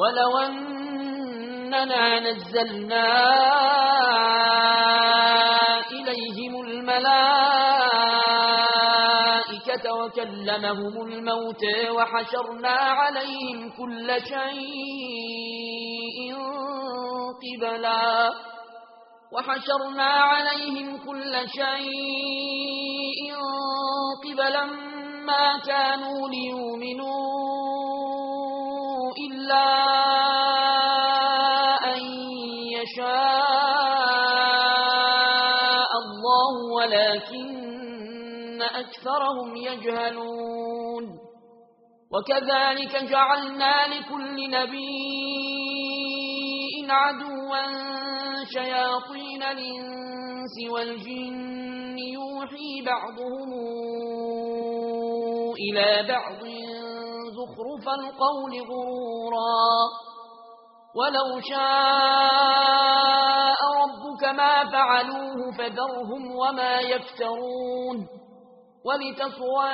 ولو أننا نزلنا إليهم الملائكة وكلمهم الموتى وحشرنا عليهم كل شيء قبلا وحشرنا عليهم كل شيء قبلا ما كانوا ليؤمنون أن يشاء الله ولكن أكثرهم يجهلون. وكذلك جعلنا لكل نبي عدوا شياطين الإنس والجن يوحي بعضهم إلى بعض زخرف القول غرورا ولو شاء ربك ما فعلوه فذرهم وما يفترون ولتصوى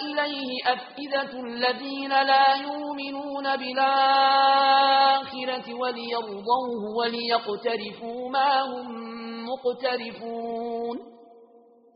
إليه أفئذة الذين لا يؤمنون بالآخرة وليرضوه وليقترفوا ما هم مقترفون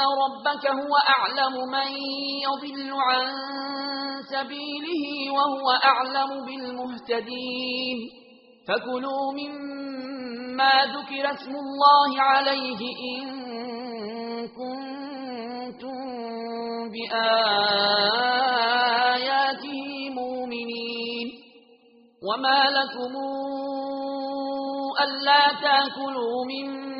أن ربك هو أعلم من يضل عن سبيله وهو أعلم بالمهتدين. فكلوا مما ذكر اسم الله عليه إن كنتم بآياته مؤمنين. وما لكم ألا تأكلوا مما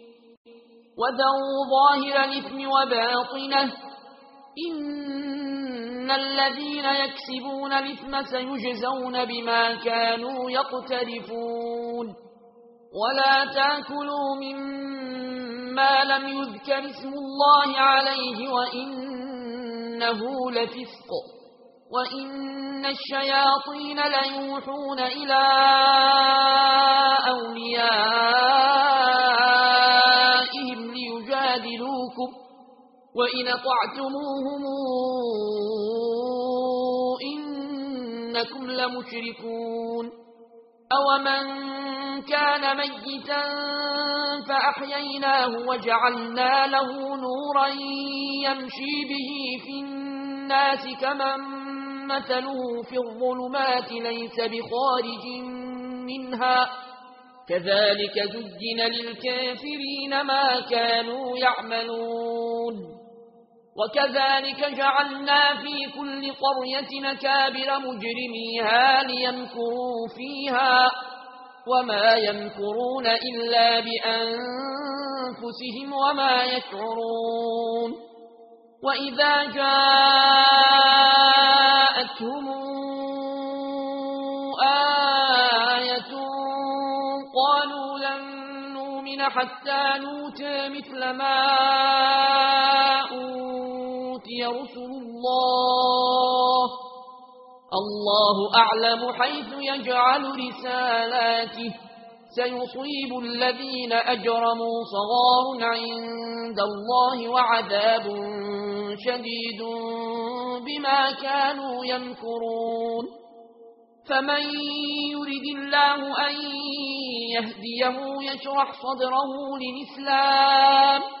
وذروا ظاهر الإثم وباطنه إن الذين يكسبون الإثم سيجزون بما كانوا يقترفون ولا تاكلوا مما لم يذكر اسم الله عليه وإنه لفسق وإن الشياطين ليوحون إلى أَوْلِيَائِهِمْ وَإِنْ أَطَعْتُمُوهُمْ إِنَّكُمْ لَمُشْرِكُونَ أَوَمَنْ كَانَ مَيِّتًا فَأَحْيَيْنَاهُ وَجَعَلْنَا لَهُ نُورًا يَمْشِي بِهِ فِي النَّاسِ كَمَنْ مَثَلُهُ فِي الظُّلُمَاتِ لَيْسَ بِخَارِجٍ مِنْهَا كَذَلِكَ زُيِّنَ لِلْكَافِرِينَ مَا كَانُوا يَعْمَلُونَ وكذلك جعلنا في كل قرية نكابر مجرميها ليمكروا فيها وما يمكرون إلا بأنفسهم وما يشعرون وإذا جاءتهم آية قالوا لن نؤمن حتى نوتى مثل ما أوتى توفي رسل الله. الله أعلم حيث يجعل رسالاته. سيصيب الذين أجرموا صغار عند الله وعذاب شديد بما كانوا ينكرون فمن يرد الله أن يهديه يشرح صدره للإسلام.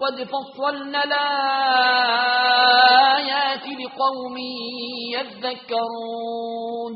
قد فصلنا الآيات لقوم يذكرون